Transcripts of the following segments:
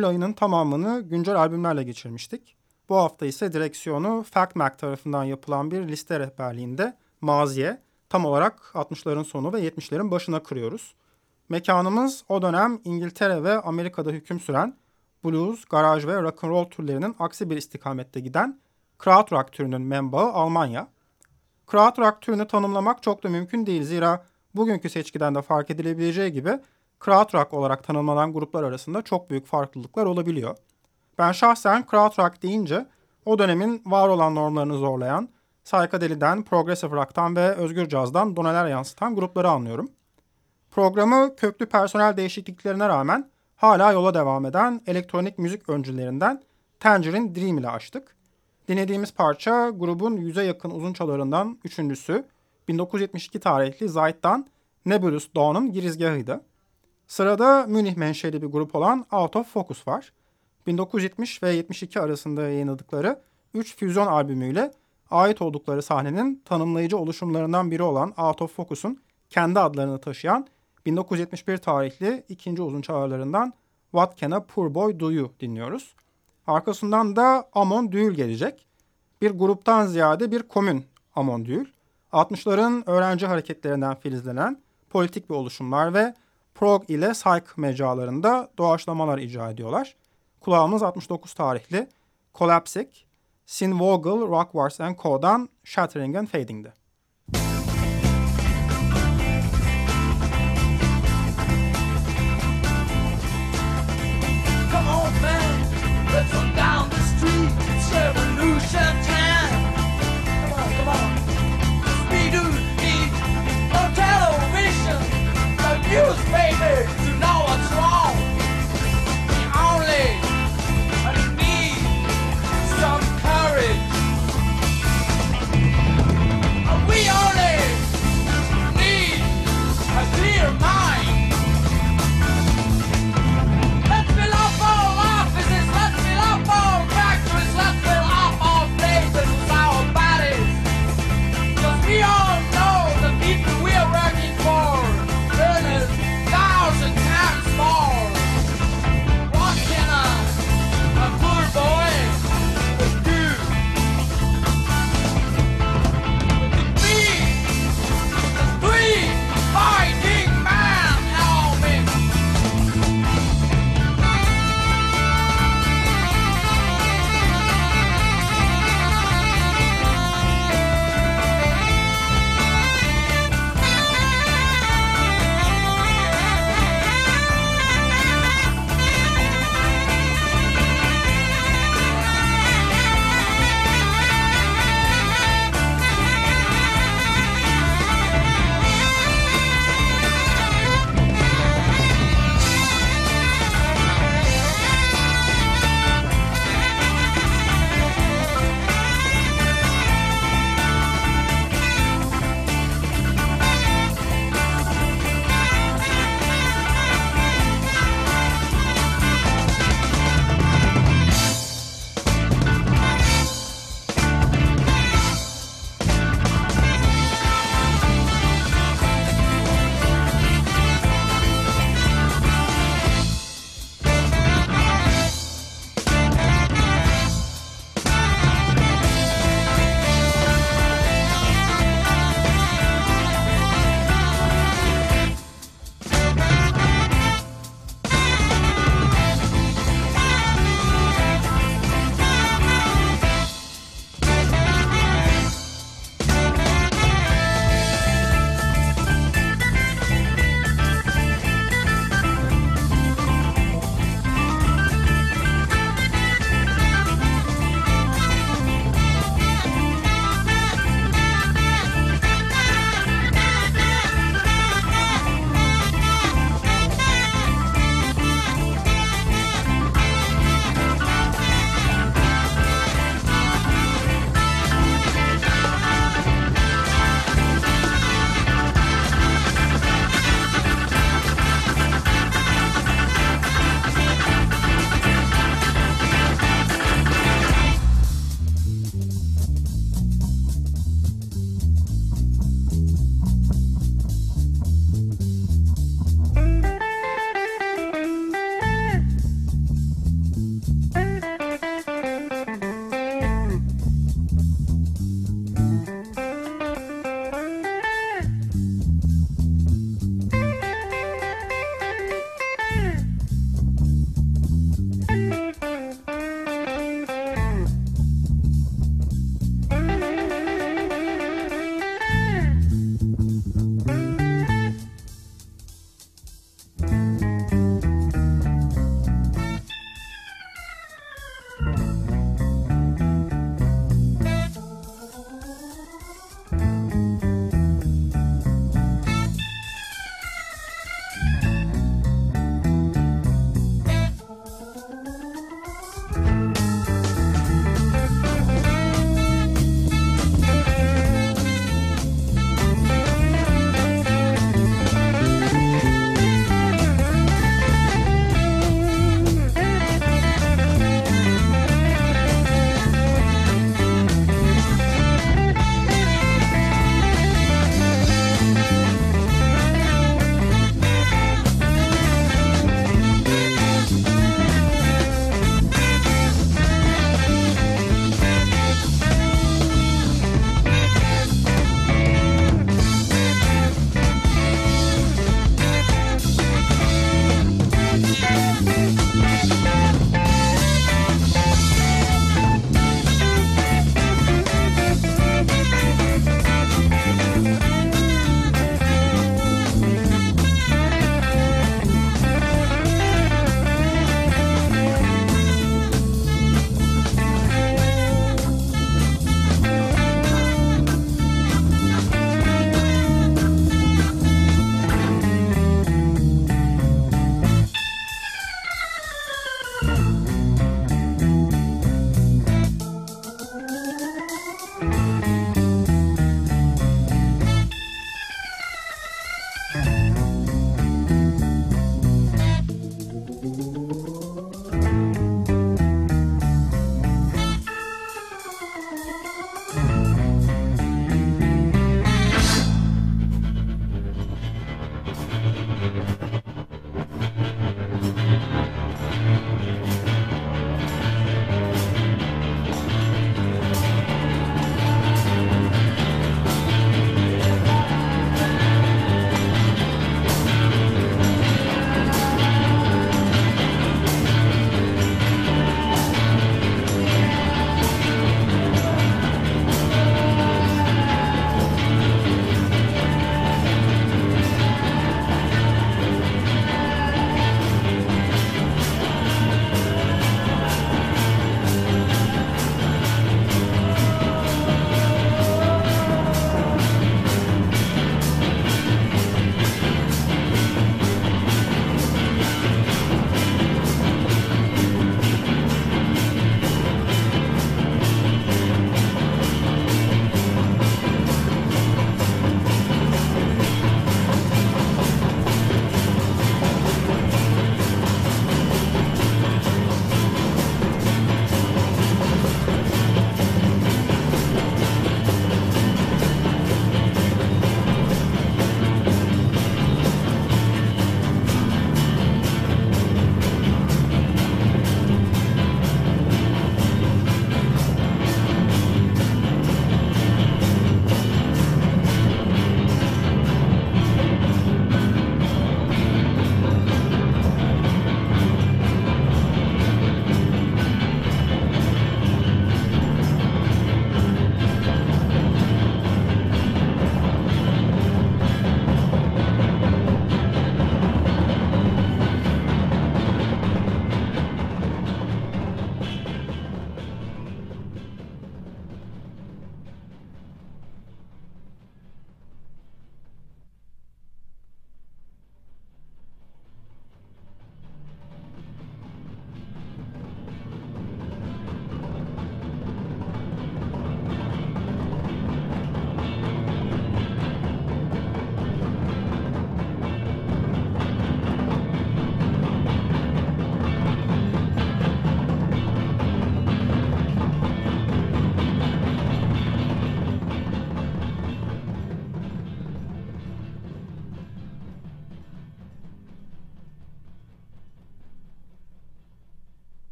Eylül ayının tamamını güncel albümlerle geçirmiştik. Bu hafta ise direksiyonu FactMac tarafından yapılan bir liste rehberliğinde maziye, tam olarak 60'ların sonu ve 70'lerin başına kırıyoruz. Mekanımız o dönem İngiltere ve Amerika'da hüküm süren blues, garaj ve rock and roll türlerinin aksi bir istikamette giden krautrock türünün menbaı Almanya. Krautrock türünü tanımlamak çok da mümkün değil zira bugünkü seçkiden de fark edilebileceği gibi krautrock olarak tanımlanan gruplar arasında çok büyük farklılıklar olabiliyor. Ben şahsen krautrock deyince o dönemin var olan normlarını zorlayan, psychedelic'den, progressive rock'tan ve özgür cazdan doneler yansıtan grupları anlıyorum. Programı köklü personel değişikliklerine rağmen hala yola devam eden elektronik müzik öncülerinden Tangerine Dream ile açtık. Dinlediğimiz parça grubun yüze yakın uzun çalarından üçüncüsü 1972 tarihli Zeit'dan Nebulous Dawn'un girizgahıydı. Sırada Münih menşeli bir grup olan Out of Focus var. 1970 ve 72 arasında yayınladıkları 3 füzyon albümüyle ait oldukları sahnenin tanımlayıcı oluşumlarından biri olan Out of Focus'un kendi adlarını taşıyan 1971 tarihli ikinci uzun çağrılarından What Can a Poor Boy Do dinliyoruz. Arkasından da Amon Düğül gelecek. Bir gruptan ziyade bir komün Amon Düğül. 60'ların öğrenci hareketlerinden filizlenen politik bir oluşumlar ve prog ile psych mecralarında doğaçlamalar icra ediyorlar. Kulağımız 69 tarihli Collapsic, Sin Vogel, Rock Wars Co.'dan Shattering and Fading'di.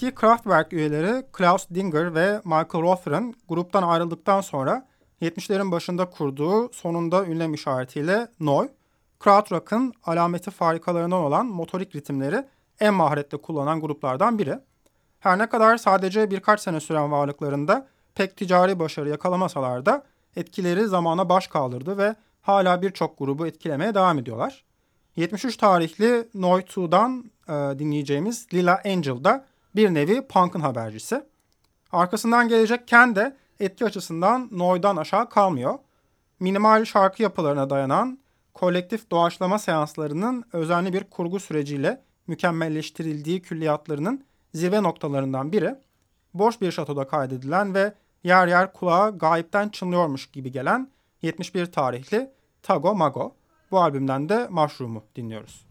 Eski Kraftwerk üyeleri Klaus Dinger ve Michael Rothran gruptan ayrıldıktan sonra 70'lerin başında kurduğu sonunda ünlem işaretiyle Noi, krautrock'ın alameti farikalarından olan motorik ritimleri en maharetle kullanan gruplardan biri. Her ne kadar sadece birkaç sene süren varlıklarında pek ticari başarı yakalamasalar da etkileri zamana baş kaldırdı ve hala birçok grubu etkilemeye devam ediyorlar. 73 tarihli Noi 2'dan e, dinleyeceğimiz Lila Angel da bir nevi punk'ın habercisi. Arkasından gelecek Ken de etki açısından Noy'dan aşağı kalmıyor. Minimal şarkı yapılarına dayanan kolektif doğaçlama seanslarının özenli bir kurgu süreciyle mükemmelleştirildiği külliyatlarının zirve noktalarından biri. boş bir şatoda kaydedilen ve yer yer kulağa gayipten çınlıyormuş gibi gelen 71 tarihli Tago Mago. Bu albümden de Mushroom'u dinliyoruz.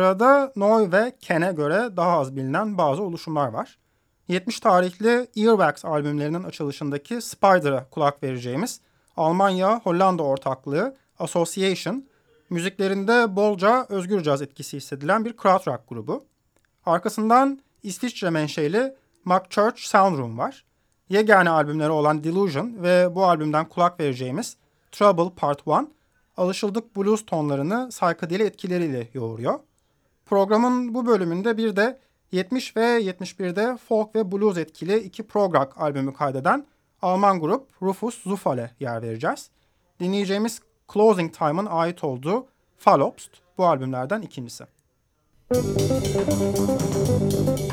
Sırada Noy ve Ken'e göre daha az bilinen bazı oluşumlar var. 70 tarihli Earwax albümlerinin açılışındaki Spider'a kulak vereceğimiz Almanya-Hollanda ortaklığı Association, müziklerinde bolca özgür caz etkisi hissedilen bir krautrock grubu. Arkasından İsviçre menşeli Church Soundroom var. Yegane albümleri olan Delusion ve bu albümden kulak vereceğimiz Trouble Part 1, alışıldık blues tonlarını psychedeli etkileriyle yoğuruyor. Programın bu bölümünde bir de 70 ve 71'de folk ve blues etkili iki prog albümü kaydeden Alman grup Rufus Zufal'e yer vereceğiz. Dinleyeceğimiz Closing Time'ın ait olduğu Fallobst bu albümlerden ikincisi. Müzik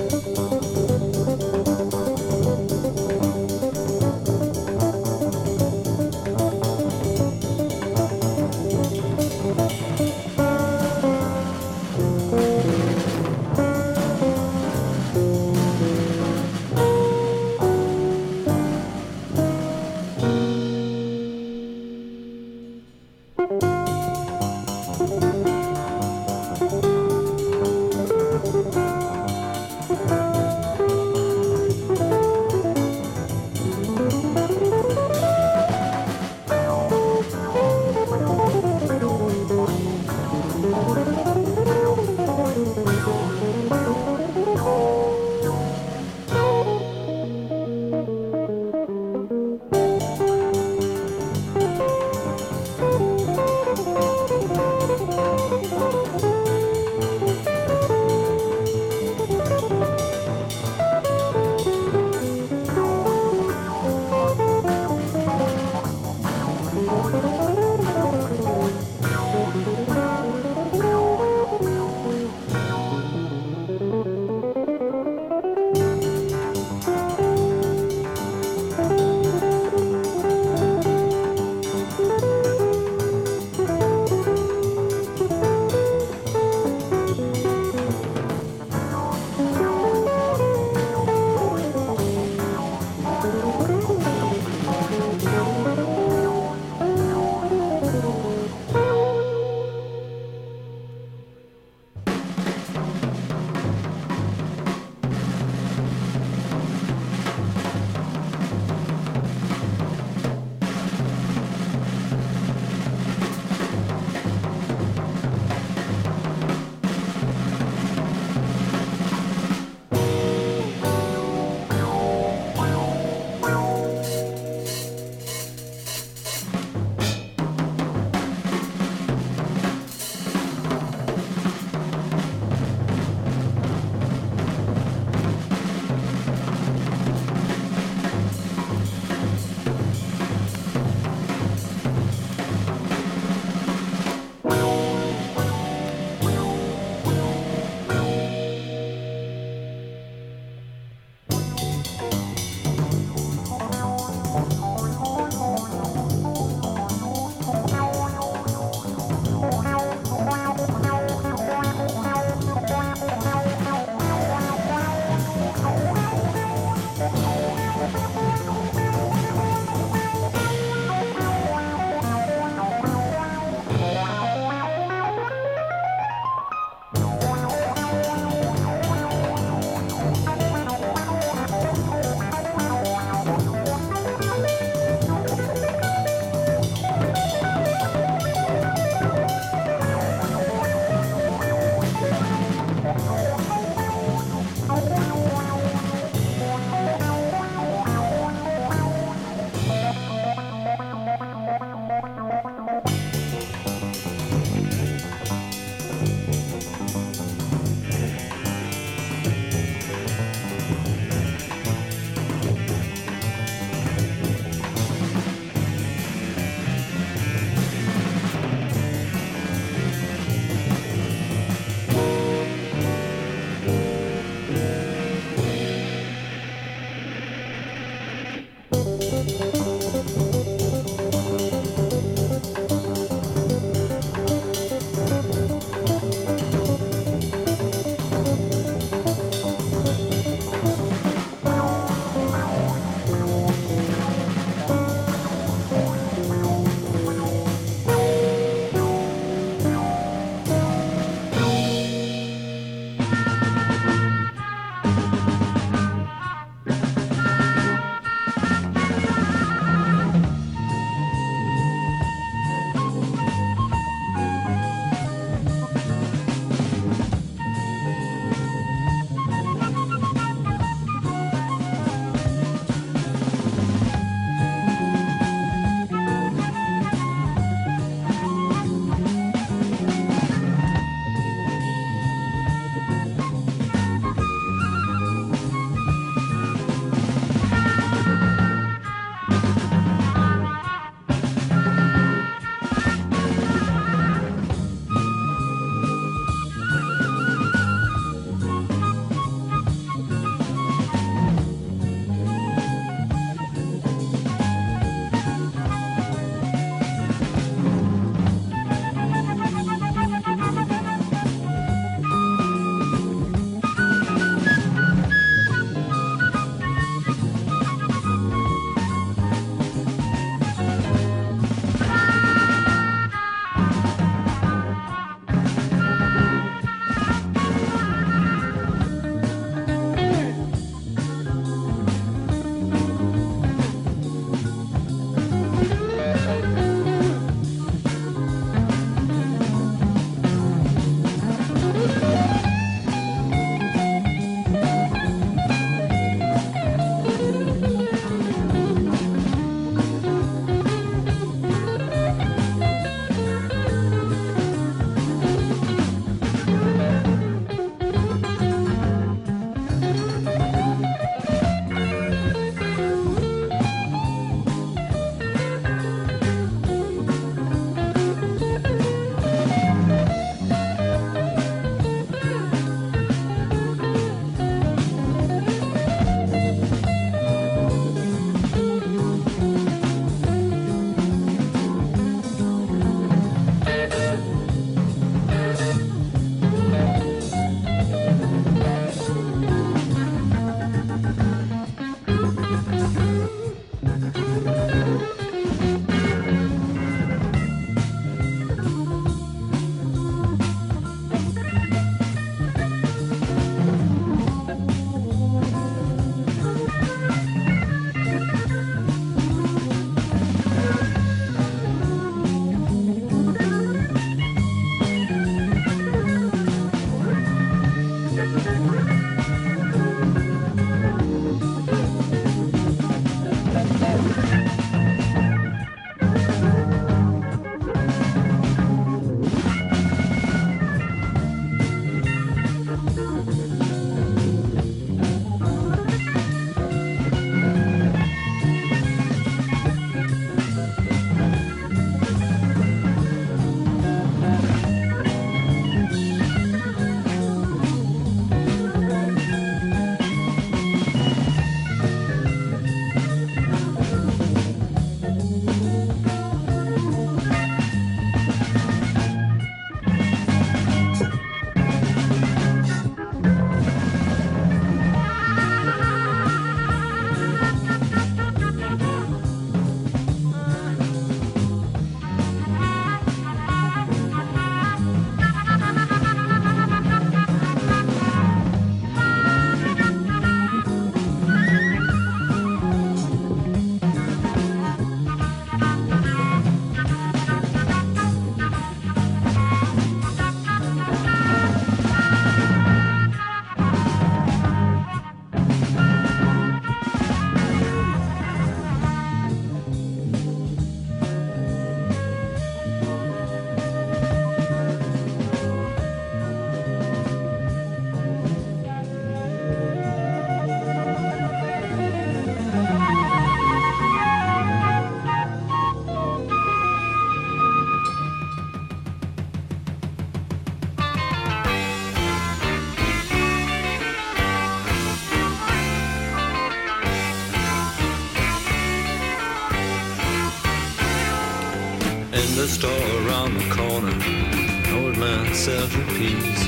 peas.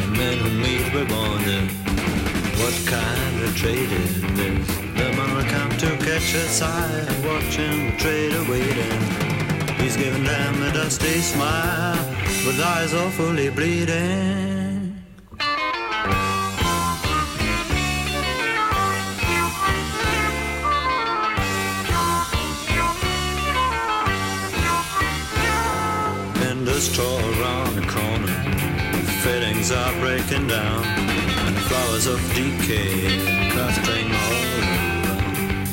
The men who meet we wonder what kind of trade is this. The man come to catch a sight, watching the trader waiting. He's giving them a dusty smile, with eyes awfully bleeding. Fittings are breaking down, and flowers of decay clustering all around.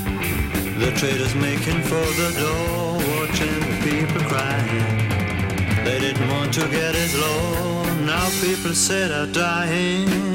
The traders making for the door, watching the people crying. They didn't want to get as low, now people said are dying.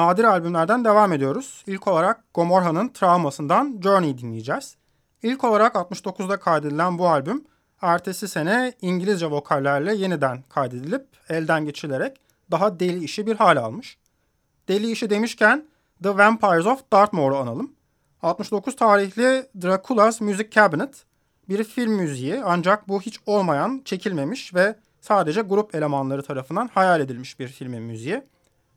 Nadir albümlerden devam ediyoruz. İlk olarak Gomorrah'nın Travmasından Journey dinleyeceğiz. İlk olarak 69'da kaydedilen bu albüm ertesi sene İngilizce vokallerle yeniden kaydedilip elden geçirilerek daha deli işi bir hal almış. Deli işi demişken The Vampires of Dartmoor'u analım. 69 tarihli Dracula's Music Cabinet bir film müziği ancak bu hiç olmayan, çekilmemiş ve sadece grup elemanları tarafından hayal edilmiş bir filmin müziği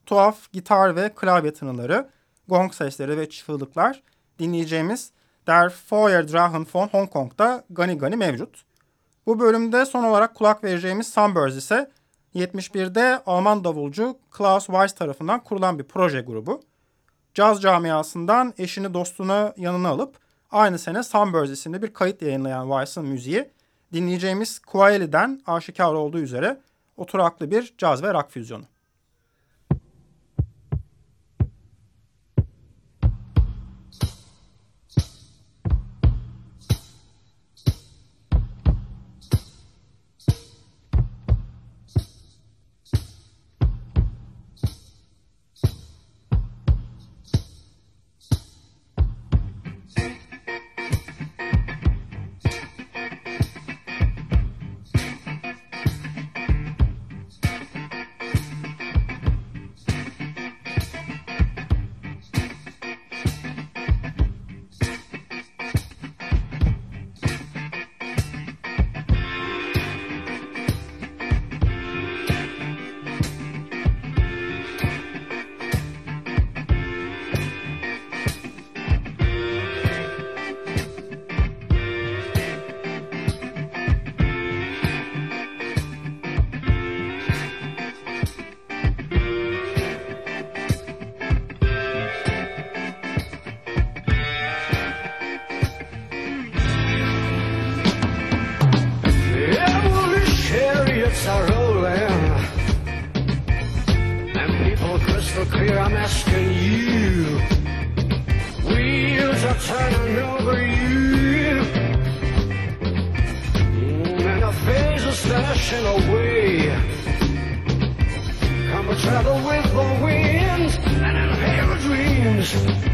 tuhaf gitar ve klavye tınıları, gong sesleri ve çığlıklar dinleyeceğimiz Der Feuerdrachen von Hong Kong'da Gani Gani mevcut. Bu bölümde son olarak kulak vereceğimiz Sunburst ise 71'de Alman davulcu Klaus Weiss tarafından kurulan bir proje grubu. Caz camiasından eşini dostunu yanına alıp aynı sene Sunburst isimli bir kayıt yayınlayan Weiss'ın müziği dinleyeceğimiz Kuaeli'den aşikar olduğu üzere oturaklı bir caz ve rock füzyonu. Thank you.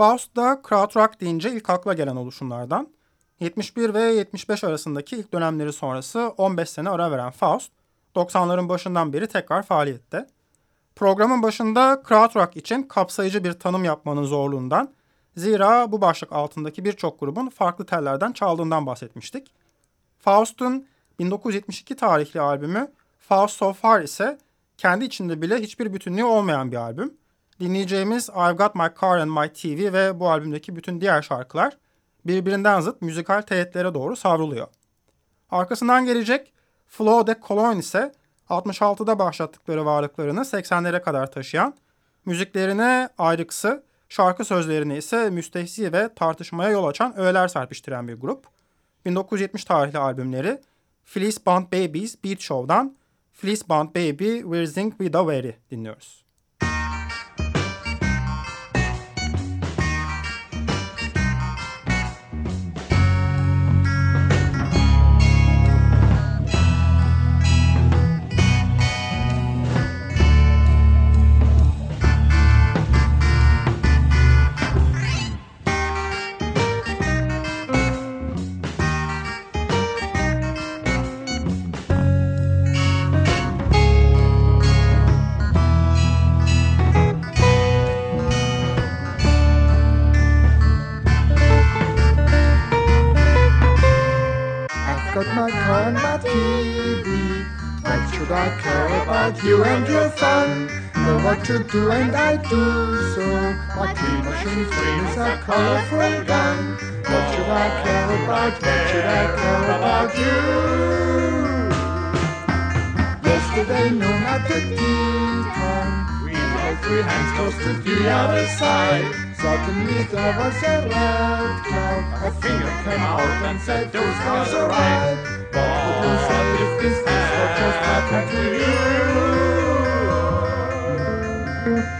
Faust da krautrock deyince ilk akla gelen oluşumlardan. 71 ve 75 arasındaki ilk dönemleri sonrası 15 sene ara veren Faust, 90'ların başından beri tekrar faaliyette. Programın başında krautrock için kapsayıcı bir tanım yapmanın zorluğundan, zira bu başlık altındaki birçok grubun farklı tellerden çaldığından bahsetmiştik. Faust'un 1972 tarihli albümü Faust So Far ise kendi içinde bile hiçbir bütünlüğü olmayan bir albüm. Dinleyeceğimiz I've Got My Car and My TV ve bu albümdeki bütün diğer şarkılar birbirinden zıt müzikal teğetlere doğru savruluyor. Arkasından gelecek Flo de Cologne ise 66'da başlattıkları varlıklarını 80'lere kadar taşıyan, müziklerine ayrıksı, şarkı sözlerine ise müstehsi ve tartışmaya yol açan öğeler serpiştiren bir grup. 1970 tarihli albümleri Fleece Band Babies Beat Show'dan Fleece Band Baby We're Zing With A Very dinliyoruz. To do and I do so. My tea machine is a colorful gun. What should I care about? What should I care about you? Yesterday, no, not the time. We held three hands close to the other side. Suddenly there was a red cloud. A finger came out and said, those guys are right. What would you if this is what just happened to you? Thank you.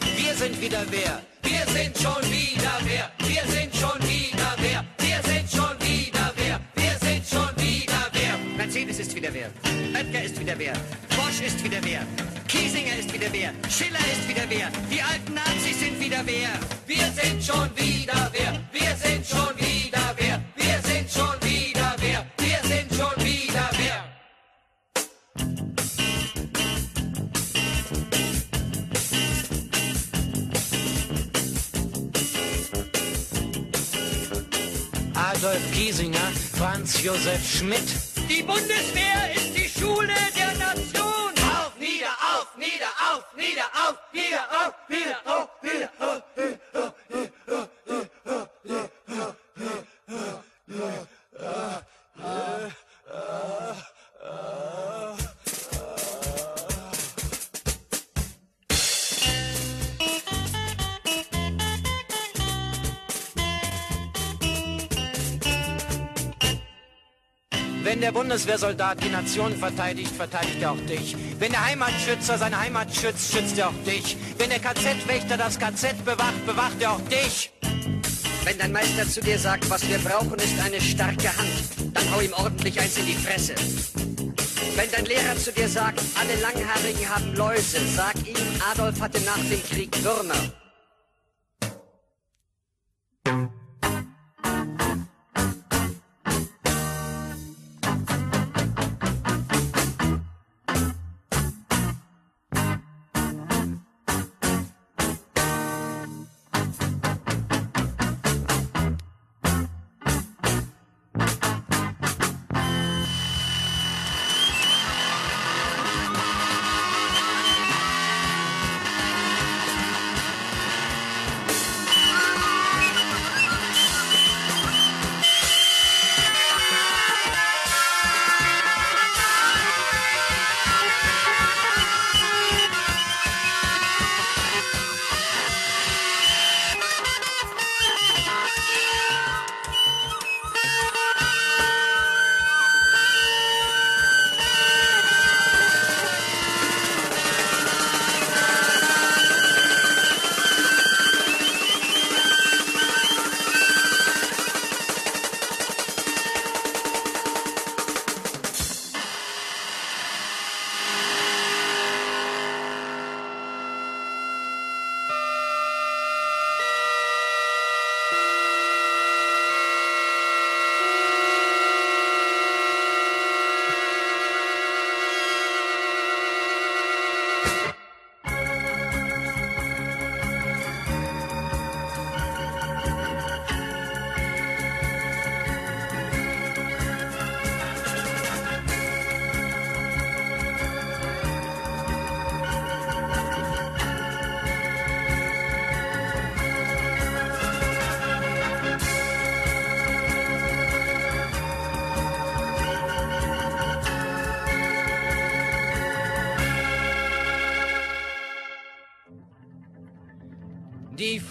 wer, wir sind wieder wer. Wir sind schon wieder wer, wir sind schon wieder wer, wir sind schon wieder wer, wir sind schon wieder wer. Mercedes ist wieder wer, Oetker ist wieder wer, Bosch ist wieder wer, Kiesinger ist wieder wer, Schiller ist wieder wer, die alten Nazis sind wieder wer. Wir sind schon wieder wer, wir sind schon wieder wer, wir sind schon wieder wer. Adolf Kiesinger, Franz Josef Schmidt. Die Bundeswehr ist die Schule der Nation. Auf, nieder, auf, nieder, auf, nieder, auf, nieder, auf, nieder, auf, nieder, auf. Bundeswehrsoldat die Nation verteidigt, verteidigt er auch dich. Wenn der Heimatschützer seine Heimat schützt, schützt er auch dich. Wenn der KZ-Wächter das KZ bewacht, bewacht er auch dich. Wenn dein Meister zu dir sagt, was wir brauchen, ist eine starke Hand, dann hau ihm ordentlich eins in die Fresse. Wenn dein Lehrer zu dir sagt, alle Langhaarigen haben Läuse, sag ihm, Adolf hatte nach dem Krieg Würmer.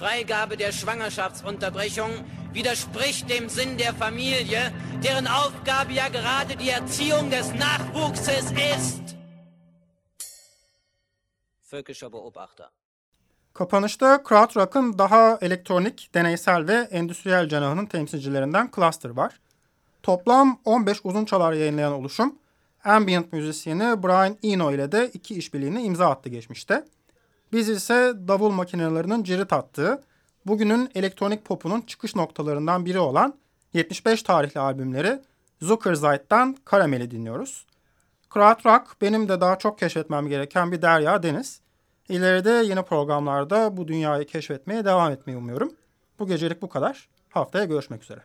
Freigabe der Schwangerschaftsunterbrechung widerspricht dem Sinn der Familie, deren Aufgabe ja gerade die Erziehung des Nachwuchses ist. Völkischer Beobachter. Kapanışta Krautrock'ın daha elektronik, deneysel ve endüstriyel cenahının temsilcilerinden Cluster var. Toplam 15 uzun çalar yayınlayan oluşum, ambient müzisyeni Brian Eno ile de iki işbirliğine imza attı geçmişte. Biz ise davul makinelerinin cirit attığı, bugünün elektronik popunun çıkış noktalarından biri olan 75 tarihli albümleri Zuckerzeit'ten Karamel'i dinliyoruz. Krautrock benim de daha çok keşfetmem gereken bir derya deniz. İleride yeni programlarda bu dünyayı keşfetmeye devam etmeyi umuyorum. Bu gecelik bu kadar. Haftaya görüşmek üzere.